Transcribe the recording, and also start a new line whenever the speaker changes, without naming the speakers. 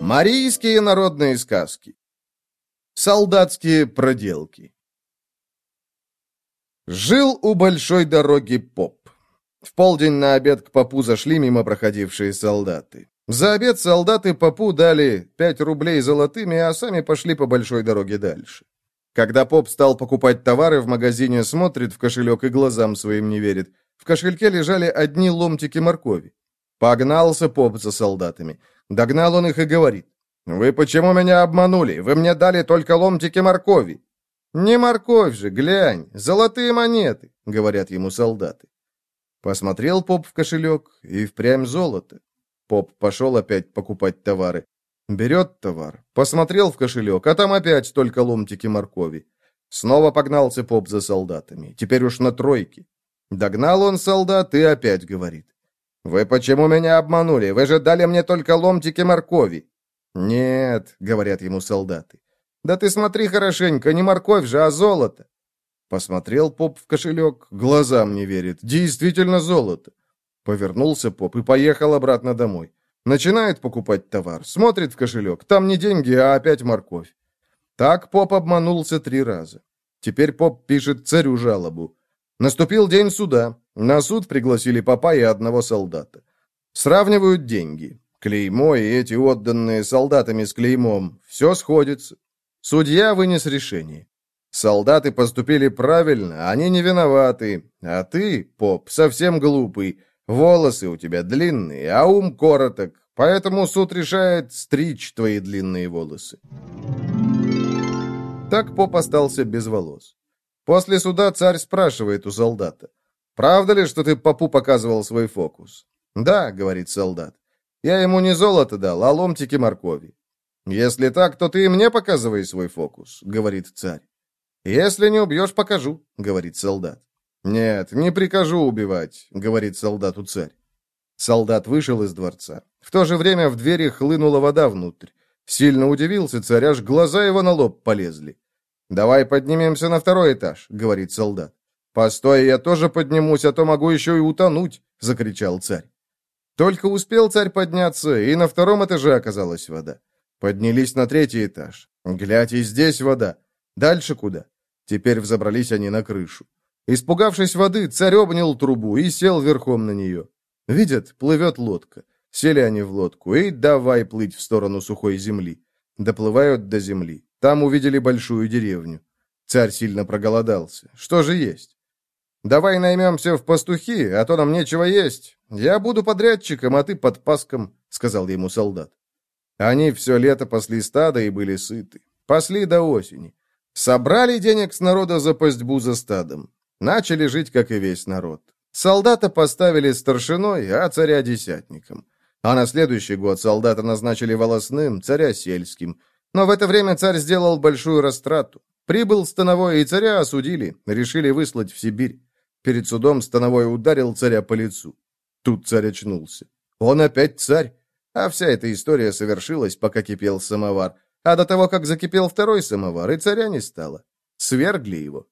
Марийские народные сказки. Солдатские проделки. Жил у большой дороги поп. В полдень на обед к попу зашли мимо проходившие солдаты. За обед солдаты попу дали пять рублей золотыми, а сами пошли по большой дороге дальше. Когда поп стал покупать товары в магазине, смотрит в кошелек и глазам своим не верит. В кошельке лежали одни ломтики моркови. Погнался поп за солдатами. Догнал он их и говорит. «Вы почему меня обманули? Вы мне дали только ломтики моркови». «Не морковь же, глянь, золотые монеты», — говорят ему солдаты. Посмотрел поп в кошелек, и впрямь золото. Поп пошел опять покупать товары. Берет товар, посмотрел в кошелек, а там опять только ломтики моркови. Снова погнался поп за солдатами, теперь уж на тройке. Догнал он солдат и опять говорит. «Вы почему меня обманули? Вы же дали мне только ломтики моркови». «Нет», — говорят ему солдаты. «Да ты смотри хорошенько, не морковь же, а золото». Посмотрел поп в кошелек, глазам не верит. Действительно золото. Повернулся поп и поехал обратно домой. Начинает покупать товар, смотрит в кошелек. Там не деньги, а опять морковь. Так поп обманулся три раза. Теперь поп пишет царю жалобу. Наступил день суда. На суд пригласили попа и одного солдата. Сравнивают деньги. Клеймо и эти отданные солдатами с клеймом. Все сходится. Судья вынес решение. Солдаты поступили правильно, они не виноваты. А ты, поп, совсем глупый. Волосы у тебя длинные, а ум короток. Поэтому суд решает стричь твои длинные волосы. Так поп остался без волос. После суда царь спрашивает у солдата. «Правда ли, что ты попу показывал свой фокус?» «Да», — говорит солдат. «Я ему не золото дал, а ломтики моркови». «Если так, то ты и мне показывай свой фокус», — говорит царь. «Если не убьешь, покажу», — говорит солдат. «Нет, не прикажу убивать», — говорит солдату царь. Солдат вышел из дворца. В то же время в двери хлынула вода внутрь. Сильно удивился царь, аж глаза его на лоб полезли. «Давай поднимемся на второй этаж», — говорит солдат. «Постой, я тоже поднимусь, а то могу еще и утонуть», — закричал царь. Только успел царь подняться, и на втором этаже оказалась вода. Поднялись на третий этаж. Глядь, и здесь вода. Дальше куда? Теперь взобрались они на крышу. Испугавшись воды, царь обнял трубу и сел верхом на нее. Видят, плывет лодка. Сели они в лодку и давай плыть в сторону сухой земли. Доплывают до земли. Там увидели большую деревню. Царь сильно проголодался. Что же есть? «Давай наймемся в пастухи, а то нам нечего есть. Я буду подрядчиком, а ты подпаском», — сказал ему солдат. Они все лето пасли стадо и были сыты. Пасли до осени. Собрали денег с народа за пастьбу за стадом. Начали жить, как и весь народ. Солдата поставили старшиной, а царя десятником. А на следующий год солдата назначили волосным, царя сельским. Но в это время царь сделал большую растрату. Прибыл Становой, и царя осудили, решили выслать в Сибирь. Перед судом Становой ударил царя по лицу. Тут царь очнулся. Он опять царь. А вся эта история совершилась, пока кипел самовар. А до того, как закипел второй самовар, и царя не стало. Свергли его.